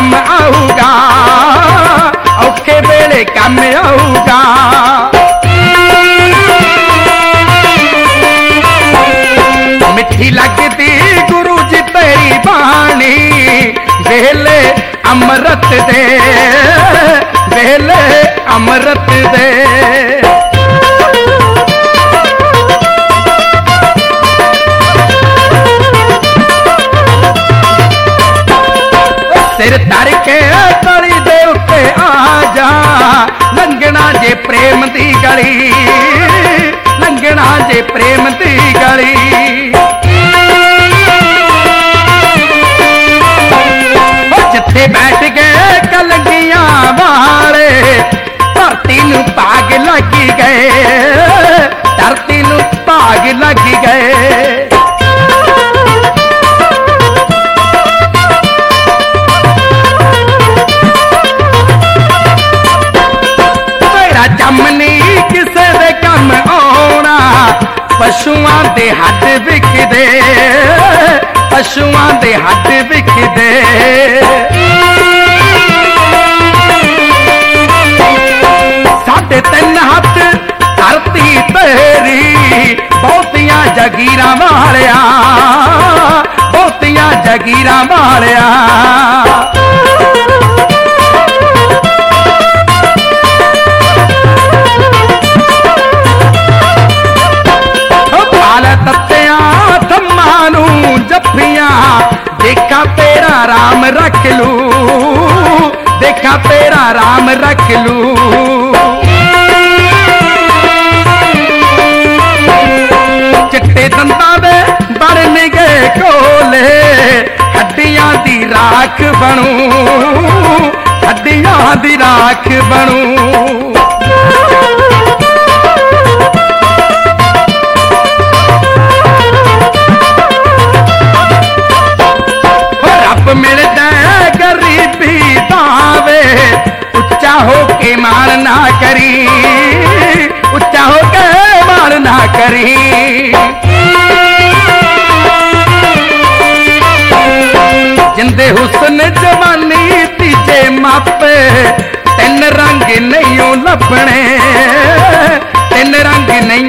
काम आऊगा, औखे बेले काम आऊगा। मिठी लगती गुरु जी तेरी बाणी, बेले अमृत दे, बेले अमृत दे। ਸਿਰ ਧਰ ਕੇ ਤਲੀ ਦੇ ਉੱਤੇ ਆ ਜਾ। ਲੰਘਣਾ ਜੇ ਪ੍ਰੇਮ ਦੀ ਗਲੀ, ਲੰਘਣਾ ਜੇ ਪ੍ਰੇਮ ਦੀ ਗਲੀ। ਜਿੱਥੇ ਬੈਠ ਗਏ ਕਲਗੀਆਂ ਵਾਲੇ, ਧਰਤੀ ਨੂੰ ਭਾਗ ਲੱਗੀ ਗਏ। ਧਰਤੀ ਨੂੰ ਭਾਗ ਲੱਗੀ ਗਏ। ਪਸ਼ੂਆਂ ਦੇ ਹੱਥ ਵਿਖਦੇ, ਪਸ਼ੂਆਂ ਦੇ ਹੱਥ ਵਿਖਦੇ। ਸਾਡੇ ਤਿੰਨ ਹੱਥ ਧਰਤੀ ਤੇਰੀ ਬਹੁਤੀਆਂ ਜਗੀਰਾਂ ਵਾਲਿਆ, ਬਹੁਤੀਆਂ ਜਗੀਰਾਂ ਵਾਲਿਆ। ਤੇਰਾ ਰਾਮ ਰੱਖ ਲੂ। ਦੇਖਾ ਤੇਰਾ ਰਾਮ ਰੱਖ ਲੂ। ਚਿੱਟੇ ਦੰਦਾਂ ਦੇ ਬੜ ਨਿਗੇ ਕੋਲੇ ਹੱਡੀਆਂ ਦੀ ਰਾਖ ਬਣੂ, ਹੱਡੀਆਂ ਦੀ ਰਾਖ ਬਣੂ। ਕੇ ਮਾਣ ਨਾ ਕਰੀ, ਉੱਚਾ ਹੋ ਕੇ ਮਾਣ ਨਾ ਕਰੀ। ਜਿੰਦੇ ਹੁਸਨ ਜਵਾਨੀ ਤੀਜੇ ਮਾਪੇ, ਤਿੰਨ ਰੰਗ ਨਹੀਂ ਲੱਭਣੇ, ਤਿੰਨ ਰੰਗ ਨਹੀਂ